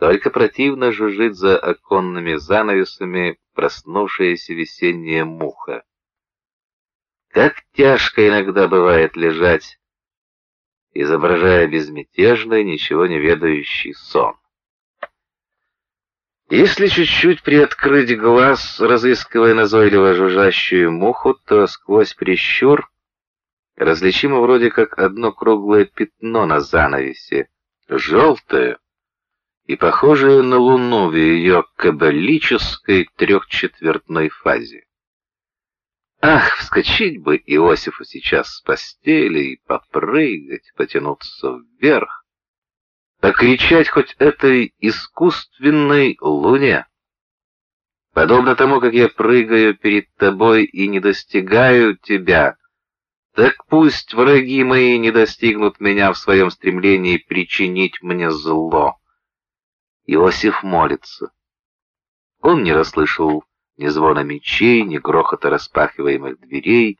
Только противно жужжит за оконными занавесами проснувшаяся весенняя муха. Как тяжко иногда бывает лежать, изображая безмятежный, ничего не ведающий сон. Если чуть-чуть приоткрыть глаз, разыскивая назойливо жужжащую муху, то сквозь прищур различимо вроде как одно круглое пятно на занавесе, желтое и похожее на луну в ее кабалической трехчетвертной фазе. Ах, вскочить бы Иосифу сейчас с постели и попрыгать, потянуться вверх, покричать хоть этой искусственной луне. Подобно тому, как я прыгаю перед тобой и не достигаю тебя, так пусть враги мои не достигнут меня в своем стремлении причинить мне зло. Иосиф молится. Он не расслышал ни звона мечей, ни грохота распахиваемых дверей,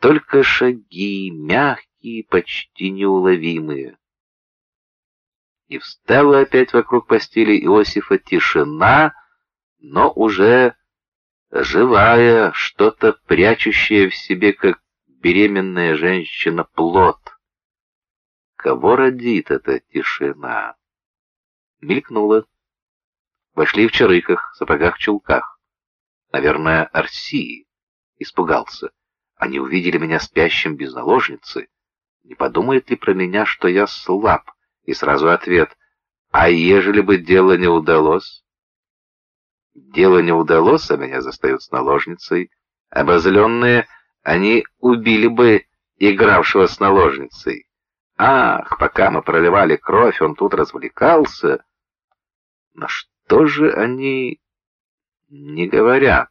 только шаги, мягкие, почти неуловимые. И встала опять вокруг постели Иосифа тишина, но уже живая, что-то прячущее в себе, как беременная женщина, плод. Кого родит эта тишина? Мелькнула. Вошли в чарыках, сапогах-чулках. Наверное, Арсии. Испугался. Они увидели меня спящим без наложницы. Не подумает ли про меня, что я слаб? И сразу ответ. А ежели бы дело не удалось? Дело не удалось, а меня застают с наложницей. Обозленные, они убили бы игравшего с наложницей. Ах, пока мы проливали кровь, он тут развлекался. Но что же они не говорят?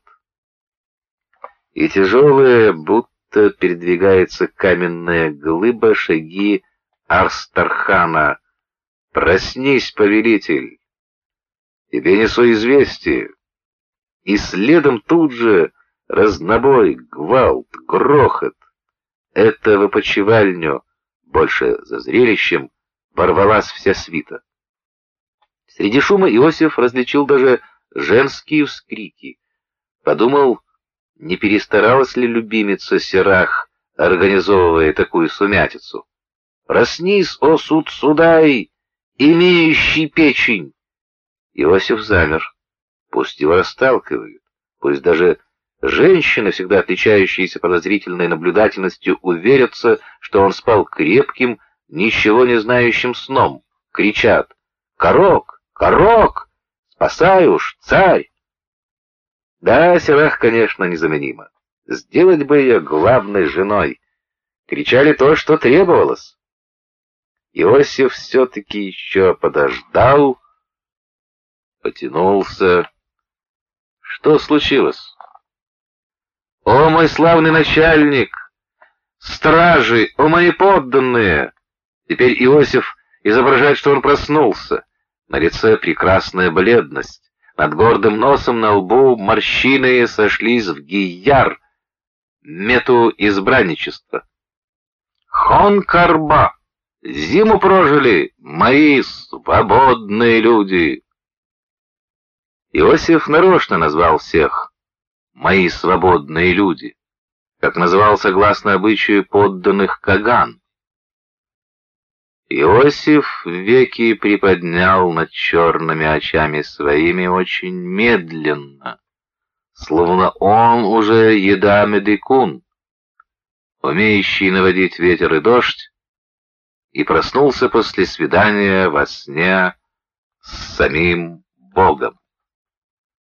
И тяжелые, будто передвигается каменная глыба, шаги Арстархана — «Проснись, повелитель! Тебе несу известие!» И следом тут же разнобой, гвалт, грохот. Это в опочивальню, больше за зрелищем, ворвалась вся свита. Среди шума Иосиф различил даже женские вскрики. Подумал, не перестаралась ли любимица Серах, организовывая такую сумятицу. «Проснись, о суд судай!» имеющий печень. Иосиф замер. Пусть его расталкивают, пусть даже женщины, всегда отличающиеся подозрительной наблюдательностью, уверятся, что он спал крепким, ничего не знающим сном. Кричат «Корок! Корок! Спасай уж, царь!» Да, Серах, конечно, незаменима. Сделать бы ее главной женой. Кричали то, что требовалось. Иосиф все-таки еще подождал, потянулся. Что случилось? «О, мой славный начальник! Стражи! О, мои подданные!» Теперь Иосиф изображает, что он проснулся. На лице прекрасная бледность. Над гордым носом на лбу морщины сошлись в гияр, мету избранничества. «Хон Карба!» Зиму прожили мои свободные люди. Иосиф нарочно назвал всех «мои свободные люди», как называл согласно обычаю подданных Каган. Иосиф веки приподнял над черными очами своими очень медленно, словно он уже еда медикун, умеющий наводить ветер и дождь, и проснулся после свидания во сне с самим Богом.